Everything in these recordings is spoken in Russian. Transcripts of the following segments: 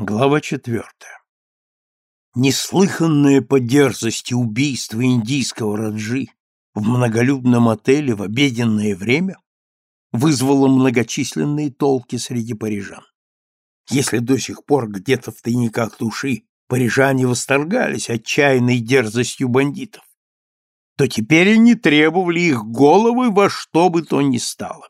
Глава четвертая. Неслыханное по дерзости убийство индийского Раджи в многолюдном отеле в обеденное время вызвало многочисленные толки среди парижан. Если до сих пор где-то в тайниках души парижане восторгались отчаянной дерзостью бандитов, то теперь они требовали их головы во что бы то ни стало.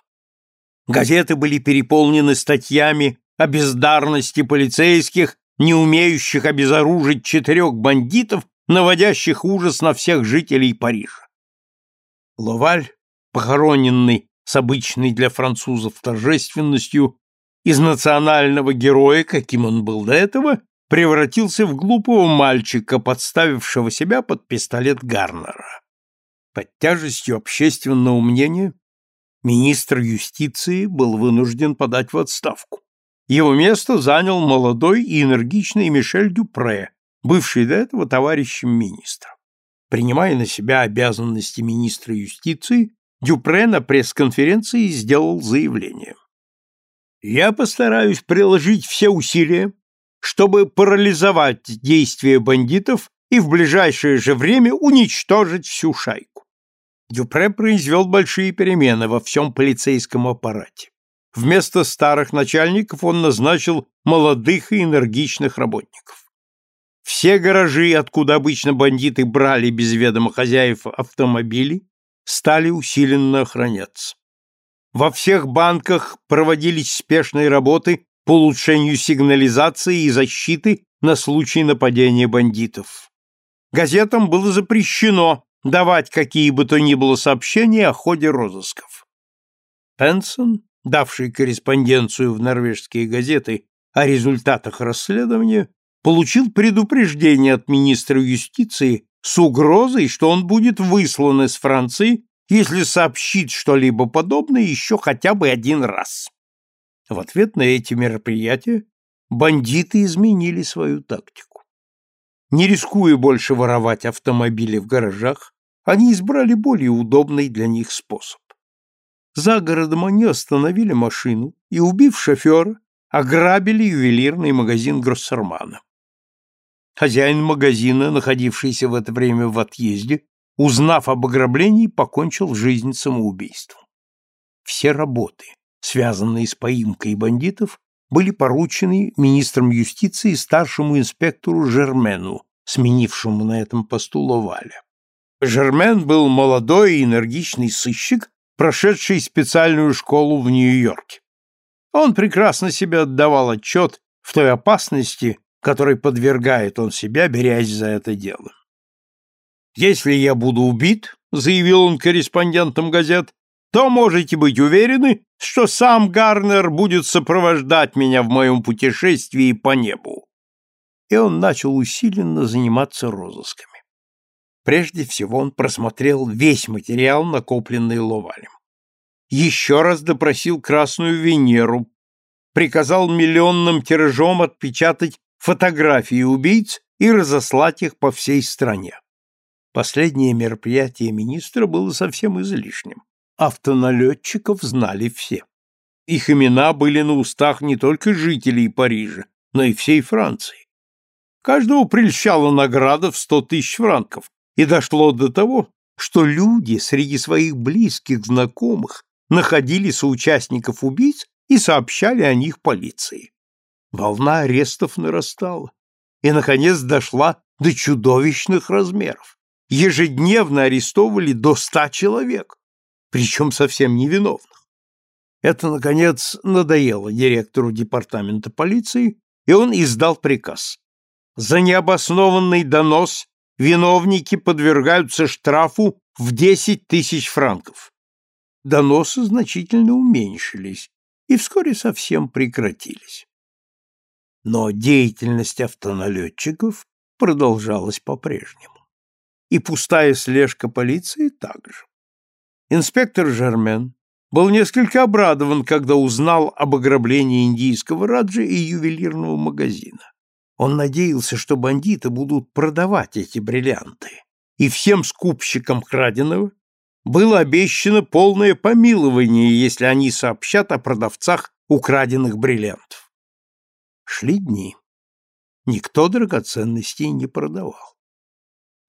Газеты были переполнены статьями о бездарности полицейских, не умеющих обезоружить четырех бандитов, наводящих ужас на всех жителей Парижа. Ловаль, похороненный с обычной для французов торжественностью, из национального героя, каким он был до этого, превратился в глупого мальчика, подставившего себя под пистолет Гарнера. Под тяжестью общественного мнения министр юстиции был вынужден подать в отставку. Его место занял молодой и энергичный Мишель Дюпре, бывший до этого товарищем министра. Принимая на себя обязанности министра юстиции, Дюпре на пресс-конференции сделал заявление. «Я постараюсь приложить все усилия, чтобы парализовать действия бандитов и в ближайшее же время уничтожить всю шайку». Дюпре произвел большие перемены во всем полицейском аппарате. Вместо старых начальников он назначил молодых и энергичных работников. Все гаражи, откуда обычно бандиты брали без ведома хозяев автомобилей, стали усиленно охраняться. Во всех банках проводились спешные работы по улучшению сигнализации и защиты на случай нападения бандитов. Газетам было запрещено давать какие бы то ни было сообщения о ходе розысков. Пенсон давший корреспонденцию в норвежские газеты о результатах расследования, получил предупреждение от министра юстиции с угрозой, что он будет выслан из Франции, если сообщит что-либо подобное еще хотя бы один раз. В ответ на эти мероприятия бандиты изменили свою тактику. Не рискуя больше воровать автомобили в гаражах, они избрали более удобный для них способ. За городом они остановили машину и, убив шофера, ограбили ювелирный магазин Гроссермана. Хозяин магазина, находившийся в это время в отъезде, узнав об ограблении, покончил жизнь самоубийством. Все работы, связанные с поимкой бандитов, были поручены министром юстиции старшему инспектору Жермену, сменившему на этом посту Ловаля. Жермен был молодой и энергичный сыщик, прошедший специальную школу в Нью-Йорке. Он прекрасно себе отдавал отчет в той опасности, которой подвергает он себя, берясь за это дело. «Если я буду убит», — заявил он корреспондентам газет, то можете быть уверены, что сам Гарнер будет сопровождать меня в моем путешествии по небу. И он начал усиленно заниматься розысками. Прежде всего он просмотрел весь материал, накопленный Ловалем. Еще раз допросил Красную Венеру, приказал миллионным тиражом отпечатать фотографии убийц и разослать их по всей стране. Последнее мероприятие министра было совсем излишним. Автоналетчиков знали все. Их имена были на устах не только жителей Парижа, но и всей Франции. Каждого прельщала награда в сто тысяч франков, и дошло до того, что люди среди своих близких знакомых находили соучастников убийц и сообщали о них полиции. Волна арестов нарастала и, наконец, дошла до чудовищных размеров. Ежедневно арестовывали до ста человек, причем совсем невиновных. Это, наконец, надоело директору департамента полиции, и он издал приказ. За необоснованный донос виновники подвергаются штрафу в 10 тысяч франков. Доносы значительно уменьшились и вскоре совсем прекратились. Но деятельность автоналетчиков продолжалась по-прежнему. И пустая слежка полиции также. Инспектор Жермен был несколько обрадован, когда узнал об ограблении индийского раджа и ювелирного магазина. Он надеялся, что бандиты будут продавать эти бриллианты, и всем скупщикам краденого было обещано полное помилование, если они сообщат о продавцах украденных бриллиантов. Шли дни. никто драгоценностей не продавал.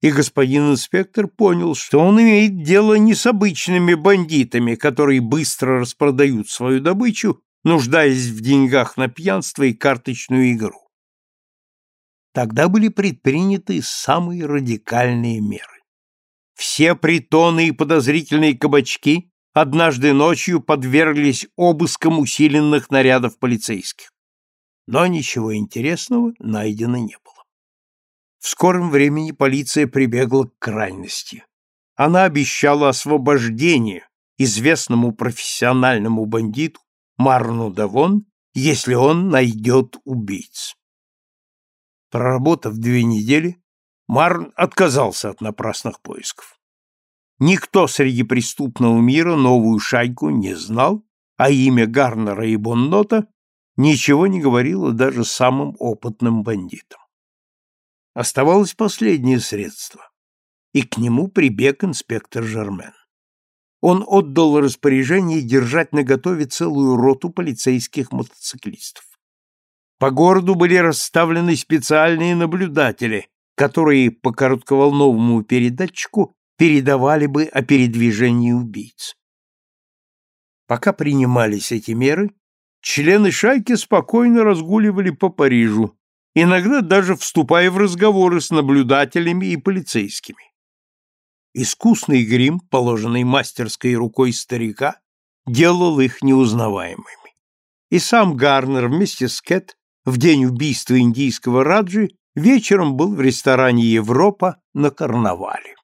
И господин инспектор понял, что он имеет дело не с обычными бандитами, которые быстро распродают свою добычу, нуждаясь в деньгах на пьянство и карточную игру. Тогда были предприняты самые радикальные меры. Все притоны и подозрительные кабачки однажды ночью подверглись обыскам усиленных нарядов полицейских. Но ничего интересного найдено не было. В скором времени полиция прибегла к крайности. Она обещала освобождение известному профессиональному бандиту Марну Давон, если он найдет убийц. Проработав две недели, Марн отказался от напрасных поисков. Никто среди преступного мира новую шайку не знал, а имя Гарнера и Боннота ничего не говорило даже самым опытным бандитам. Оставалось последнее средство, и к нему прибег инспектор Жермен. Он отдал распоряжение держать наготове целую роту полицейских мотоциклистов. По городу были расставлены специальные наблюдатели, которые по коротковолновому передатчику передавали бы о передвижении убийц. Пока принимались эти меры, члены шайки спокойно разгуливали по Парижу, иногда даже вступая в разговоры с наблюдателями и полицейскими. Искусный грим, положенный мастерской рукой старика, делал их неузнаваемыми. И сам Гарнер вместе с Кэт в день убийства индийского Раджи вечером был в ресторане «Европа» на карнавале.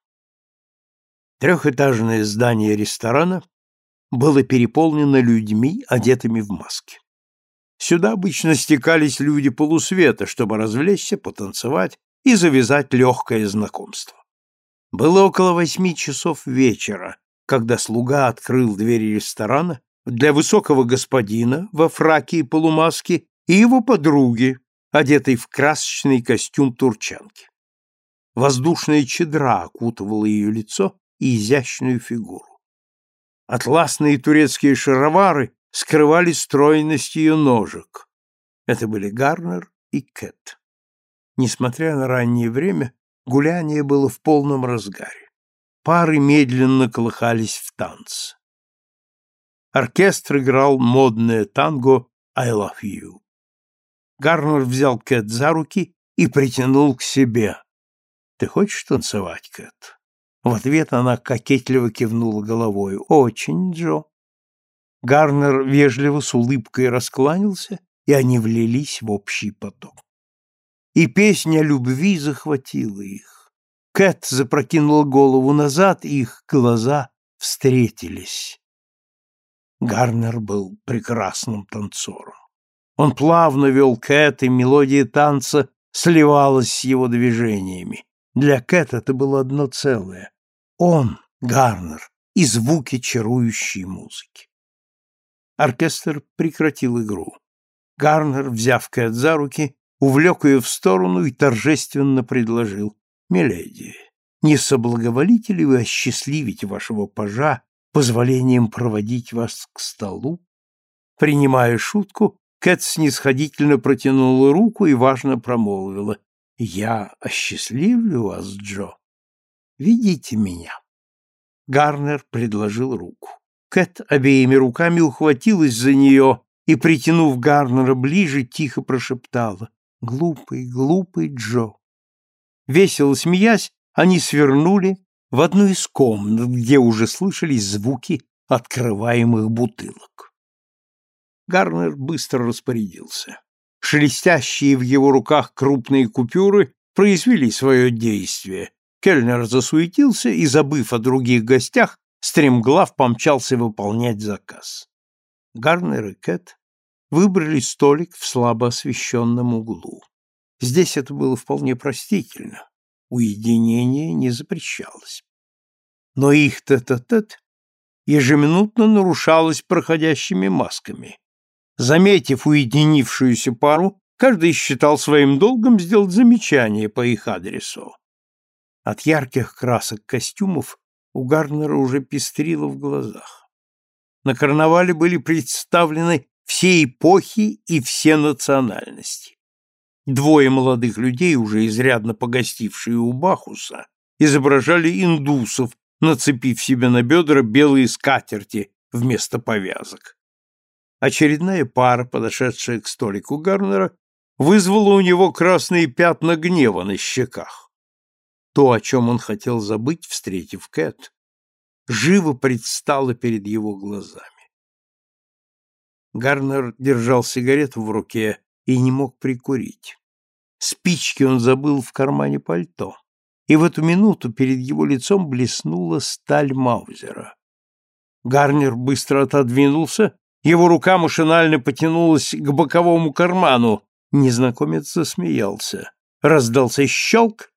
Трехэтажное здание ресторана было переполнено людьми, одетыми в маски. Сюда обычно стекались люди полусвета, чтобы развлечься, потанцевать и завязать легкое знакомство. Было около восьми часов вечера, когда слуга открыл двери ресторана для высокого господина во фраке и полумаске и его подруги, одетой в красочный костюм турчанки. Воздушная чедра окутывала ее лицо и изящную фигуру. Атласные турецкие шаровары скрывали стройность ее ножек. Это были Гарнер и Кэт. Несмотря на раннее время, гуляние было в полном разгаре. Пары медленно колыхались в танце. Оркестр играл модное танго «I love you». Гарнер взял Кэт за руки и притянул к себе. «Ты хочешь танцевать, Кэт?» В ответ она кокетливо кивнула головой. «Очень, Джо». Гарнер вежливо с улыбкой раскланялся, и они влились в общий поток и песня любви захватила их. Кэт запрокинула голову назад, и их глаза встретились. Гарнер был прекрасным танцором. Он плавно вел Кэт, и мелодия танца сливалась с его движениями. Для Кэт это было одно целое. Он, Гарнер, и звуки чарующей музыки. Оркестр прекратил игру. Гарнер, взяв Кэт за руки, увлек ее в сторону и торжественно предложил. «Миледи, не соблаговолите ли вы осчастливить вашего пажа позволением проводить вас к столу?» Принимая шутку, Кэт снисходительно протянула руку и важно промолвила. «Я осчастливлю вас, Джо. Ведите меня». Гарнер предложил руку. Кэт обеими руками ухватилась за нее и, притянув Гарнера ближе, тихо прошептала. Глупый, глупый Джо. Весело смеясь, они свернули в одну из комнат, где уже слышались звуки открываемых бутылок. Гарнер быстро распорядился. Шелестящие в его руках крупные купюры произвели свое действие. Кельнер засуетился и, забыв о других гостях, стремглав помчался выполнять заказ. Гарнер и Кэт выбрали столик в слабо освещенном углу. Здесь это было вполне простительно, уединение не запрещалось. Но их тет-а-тет ежеминутно нарушалось проходящими масками. Заметив уединившуюся пару, каждый считал своим долгом сделать замечание по их адресу. От ярких красок костюмов у Гарнера уже пестрило в глазах. На карнавале были представлены все эпохи и все национальности. Двое молодых людей, уже изрядно погостившие у Бахуса, изображали индусов, нацепив себе на бедра белые скатерти вместо повязок. Очередная пара, подошедшая к столику Гарнера, вызвала у него красные пятна гнева на щеках. То, о чем он хотел забыть, встретив Кэт, живо предстало перед его глазами. Гарнер держал сигарету в руке и не мог прикурить. Спички он забыл в кармане пальто, и в эту минуту перед его лицом блеснула сталь Маузера. Гарнер быстро отодвинулся, его рука машинально потянулась к боковому карману. Незнакомец засмеялся. Раздался щелк,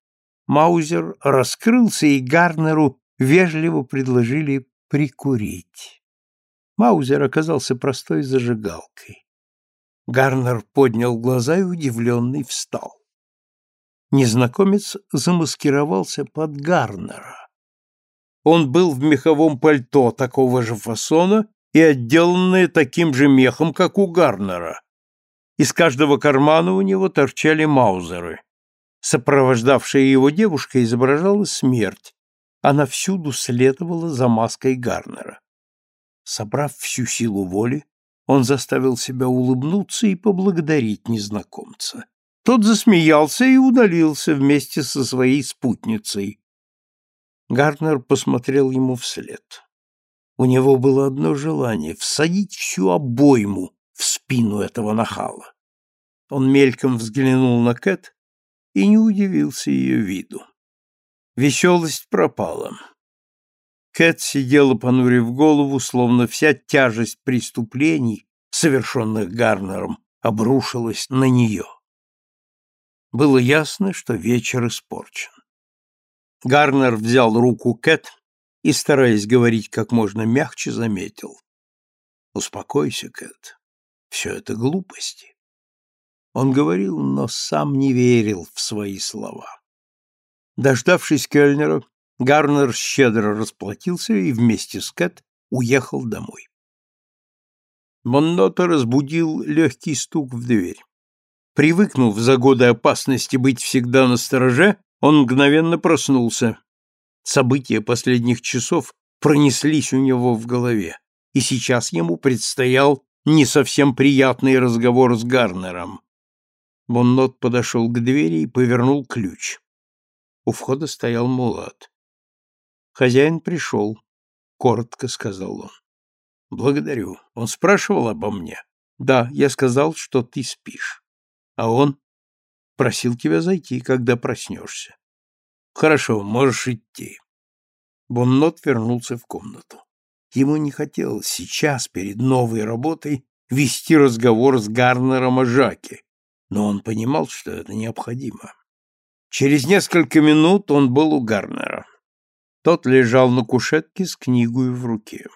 Маузер раскрылся, и Гарнеру вежливо предложили прикурить. Маузер оказался простой зажигалкой. Гарнер поднял глаза и удивленный встал. Незнакомец замаскировался под Гарнера. Он был в меховом пальто такого же фасона и отделанное таким же мехом, как у Гарнера. Из каждого кармана у него торчали маузеры. Сопровождавшая его девушка изображала смерть. Она всюду следовала за маской Гарнера. Собрав всю силу воли, он заставил себя улыбнуться и поблагодарить незнакомца. Тот засмеялся и удалился вместе со своей спутницей. Гарнер посмотрел ему вслед. У него было одно желание — всадить всю обойму в спину этого нахала. Он мельком взглянул на Кэт и не удивился ее виду. Веселость пропала. Кэт сидела, понурив голову, словно вся тяжесть преступлений, совершенных Гарнером, обрушилась на нее. Было ясно, что вечер испорчен. Гарнер взял руку Кэт и, стараясь говорить как можно мягче, заметил. «Успокойся, Кэт. Все это глупости». Он говорил, но сам не верил в свои слова. Дождавшись Кельнера, Гарнер щедро расплатился и вместе с Кэт уехал домой. Моннота разбудил легкий стук в дверь. Привыкнув за годы опасности быть всегда на стороже, он мгновенно проснулся. События последних часов пронеслись у него в голове, и сейчас ему предстоял не совсем приятный разговор с Гарнером. Боннот подошел к двери и повернул ключ. У входа стоял Мулат. «Хозяин пришел», — коротко сказал он. «Благодарю. Он спрашивал обо мне?» «Да, я сказал, что ты спишь. А он?» «Просил тебя зайти, когда проснешься». «Хорошо, можешь идти». Боннот вернулся в комнату. Ему не хотелось сейчас, перед новой работой, вести разговор с Гарнером о Жаке, но он понимал, что это необходимо. Через несколько минут он был у Гарнера. Тот лежал на кушетке с книгой в руке.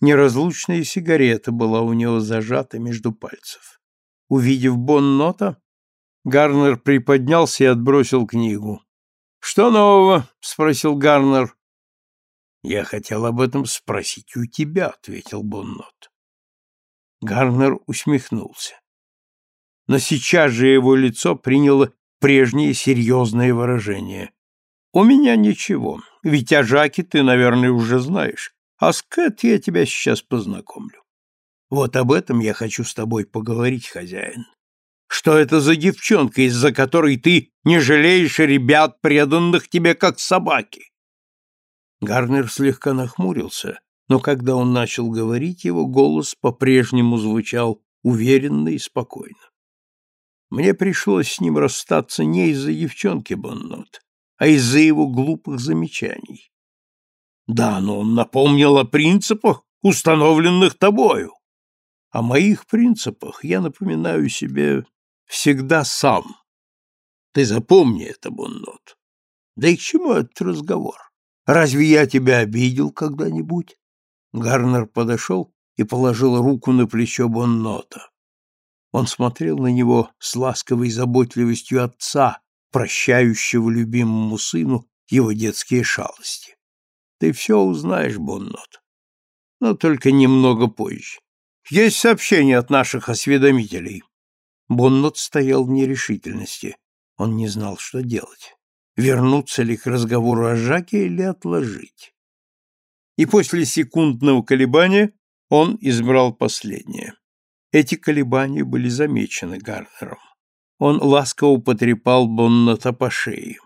Неразлучная сигарета была у него зажата между пальцев. Увидев Боннота, Гарнер приподнялся и отбросил книгу. «Что нового?» — спросил Гарнер. «Я хотел об этом спросить у тебя», — ответил Боннот. Гарнер усмехнулся. Но сейчас же его лицо приняло прежнее серьезное выражение. «У меня ничего, ведь о Жаке ты, наверное, уже знаешь, а с Кэт я тебя сейчас познакомлю. Вот об этом я хочу с тобой поговорить, хозяин. Что это за девчонка, из-за которой ты не жалеешь ребят, преданных тебе как собаки? Гарнер слегка нахмурился, но когда он начал говорить, его голос по-прежнему звучал уверенно и спокойно. Мне пришлось с ним расстаться не из-за девчонки Боннот, а из-за его глупых замечаний. Да, но он напомнил о принципах, установленных тобою. О моих принципах я напоминаю себе всегда сам. Ты запомни это, Боннот. Да и к чему этот разговор? Разве я тебя обидел когда-нибудь? Гарнер подошел и положил руку на плечо Боннота. Он смотрел на него с ласковой заботливостью отца, прощающего любимому сыну его детские шалости. Ты все узнаешь, Боннот, но только немного позже. Есть сообщение от наших осведомителей. Боннот стоял в нерешительности. Он не знал, что делать. Вернуться ли к разговору о Жаке или отложить? И после секундного колебания он избрал последнее. Эти колебания были замечены Гарнером. Он ласково потрепал Боннота по шее.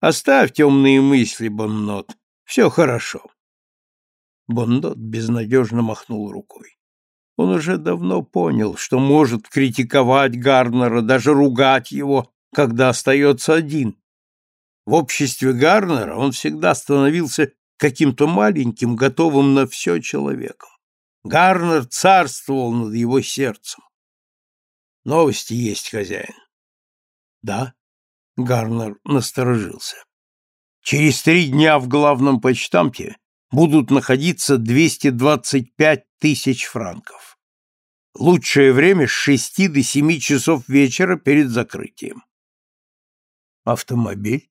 «Оставь темные мысли, Боннот. Все хорошо». Боннот безнадежно махнул рукой. Он уже давно понял, что может критиковать Гарнера, даже ругать его, когда остается один. В обществе Гарнера он всегда становился каким-то маленьким, готовым на все человеком. Гарнер царствовал над его сердцем. Новости есть, хозяин. Да, Гарнер насторожился. Через три дня в главном почтамте будут находиться 225 тысяч франков. Лучшее время с шести до семи часов вечера перед закрытием. Автомобиль?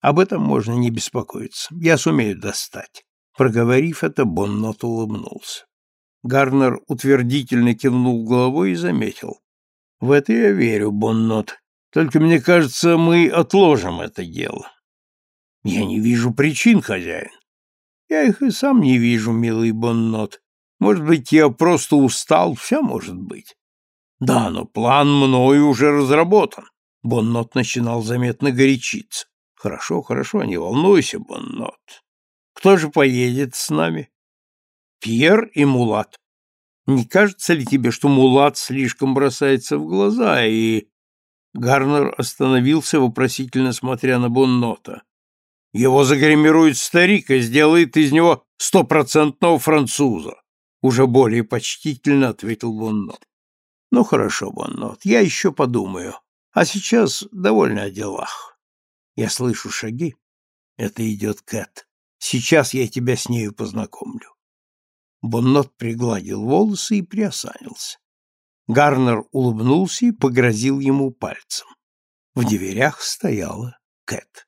Об этом можно не беспокоиться. Я сумею достать. Проговорив это, Боннот улыбнулся. Гарнер утвердительно кивнул головой и заметил. В это я верю, Боннот. Только мне кажется, мы отложим это дело. Я не вижу причин, хозяин. Я их и сам не вижу, милый Боннот. Может быть, я просто устал, все может быть. Да, но план мною уже разработан. Боннот начинал заметно горячиться. Хорошо, хорошо, не волнуйся, Боннот. Кто же поедет с нами? Пьер и Мулат. Не кажется ли тебе, что Мулат слишком бросается в глаза, и... Гарнер остановился, вопросительно смотря на Боннота. Его загримирует старик и сделает из него стопроцентного француза. Уже более почтительно ответил Боннот. Ну хорошо, Боннот, я еще подумаю. А сейчас довольно о делах. Я слышу шаги. Это идет Кэт. Сейчас я тебя с нею познакомлю. Боннот пригладил волосы и приосанился. Гарнер улыбнулся и погрозил ему пальцем. В дверях стояла Кэт.